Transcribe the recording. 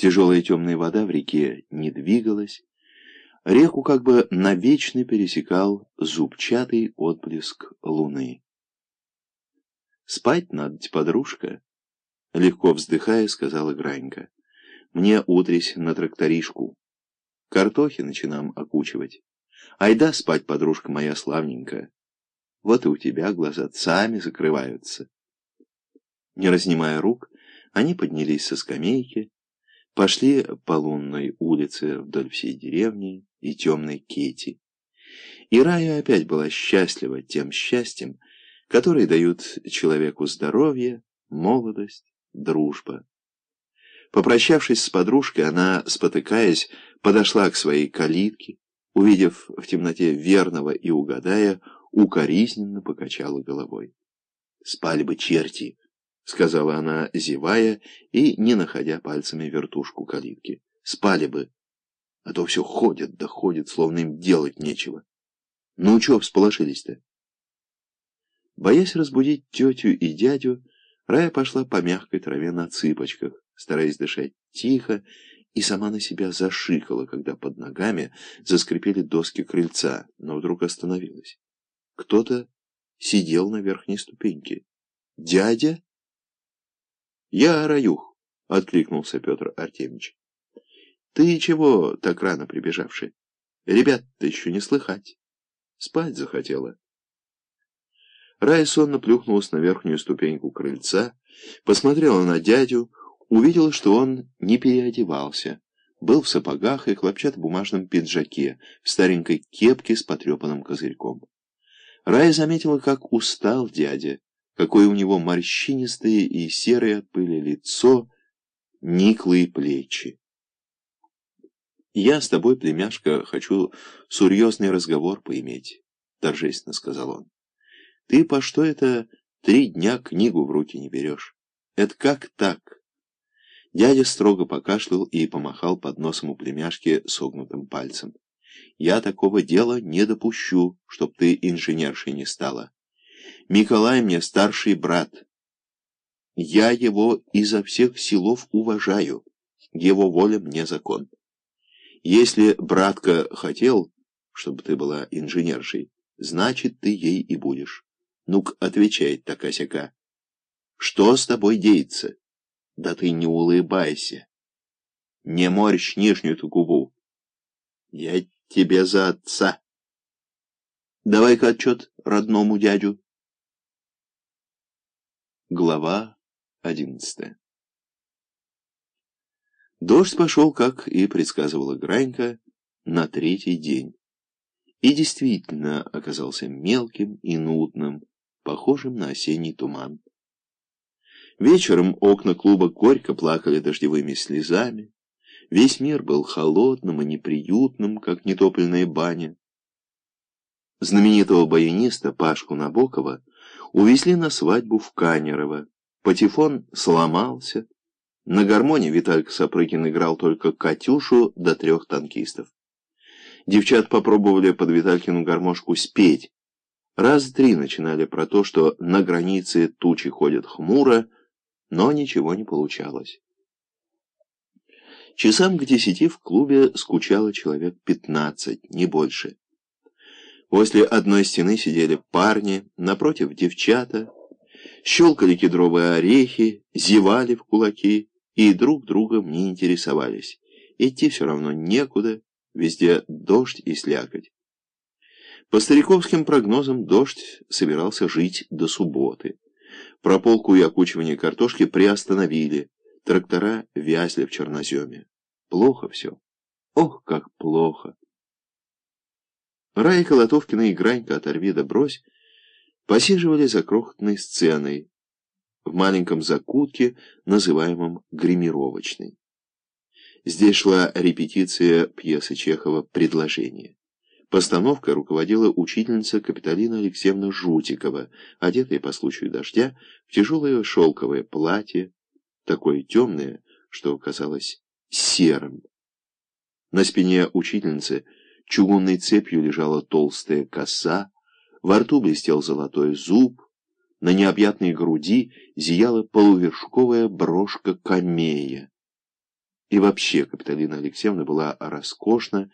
Тяжелая темная вода в реке не двигалась. Реку как бы навечно пересекал зубчатый отблеск луны. «Спать надо, подружка», — легко вздыхая, сказала Гранька. «Мне утрись на тракторишку. Картохи начинам окучивать. Айда спать, подружка моя славненькая. Вот и у тебя глаза сами закрываются». Не разнимая рук, они поднялись со скамейки, пошли по лунной улице вдоль всей деревни и темной Кети. И Рая опять была счастлива тем счастьем, которые дают человеку здоровье, молодость, дружба. Попрощавшись с подружкой, она, спотыкаясь, подошла к своей калитке, увидев в темноте верного и угадая, укоризненно покачала головой. «Спали бы черти!» — сказала она, зевая и не находя пальцами вертушку калитки. «Спали бы, а то все ходят да ходят, словно им делать нечего. Ну, чего всполошились-то?» Боясь разбудить тетю и дядю, Рая пошла по мягкой траве на цыпочках, стараясь дышать тихо, и сама на себя зашикала, когда под ногами заскрипели доски крыльца, но вдруг остановилась. Кто-то сидел на верхней ступеньке. «Дядя?» «Я Раюх», — откликнулся Петр Артемьевич. «Ты чего так рано прибежавший? Ребят-то еще не слыхать. Спать захотела». Рая сонно плюхнулась на верхнюю ступеньку крыльца, посмотрела на дядю, увидела, что он не переодевался, был в сапогах и хлопчатобумажном пиджаке, в старенькой кепке с потрепанным козырьком. Рая заметила, как устал дядя, какое у него морщинистое и серое от пыли лицо, никлые плечи. «Я с тобой, племяшка, хочу серьезный разговор поиметь», — торжественно сказал он. Ты по что это три дня книгу в руки не берешь? Это как так? Дядя строго покашлял и помахал под носом у племяшки согнутым пальцем. Я такого дела не допущу, чтоб ты инженершей не стала. Миколай мне старший брат. Я его изо всех силов уважаю. Его воля мне закон. Если братка хотел, чтобы ты была инженершей, значит, ты ей и будешь. Ну-ка, отвечает такая-сяка. Что с тобой деется? Да ты не улыбайся. Не морщ нижнюю-то губу. Я тебе за отца. Давай-ка отчет родному дядю. Глава одиннадцатая Дождь пошел, как и предсказывала Гранька, на третий день. И действительно оказался мелким и нудным, похожим на осенний туман. Вечером окна клуба горько плакали дождевыми слезами. Весь мир был холодным и неприютным, как нетопленная баня. Знаменитого баяниста Пашку Набокова увезли на свадьбу в Канерово. Патефон сломался. На гармоне Виталька Сапрыкин играл только «Катюшу» до трех танкистов. Девчат попробовали под Виталькину гармошку спеть, Раз три начинали про то, что на границе тучи ходят хмуро, но ничего не получалось. Часам к десяти в клубе скучало человек пятнадцать, не больше. Возле одной стены сидели парни, напротив девчата, щелкали кедровые орехи, зевали в кулаки и друг другом не интересовались. Идти все равно некуда, везде дождь и слякоть. По стариковским прогнозам, дождь собирался жить до субботы. Прополку и окучивание картошки приостановили. Трактора вязли в черноземе. Плохо все. Ох, как плохо. Рай Колотовкина и Гранька «Оторви да брось» посиживали за крохотной сценой в маленьком закутке, называемом гримировочной. Здесь шла репетиция пьесы Чехова «Предложение». Постановкой руководила учительница Капиталина Алексеевна Жутикова, одетая по случаю дождя в тяжелое шелковое платье, такое темное, что казалось серым. На спине учительницы чугунной цепью лежала толстая коса, во рту блестел золотой зуб, на необъятной груди зияла полувершковая брошка камея. И вообще Капитолина Алексеевна была роскошна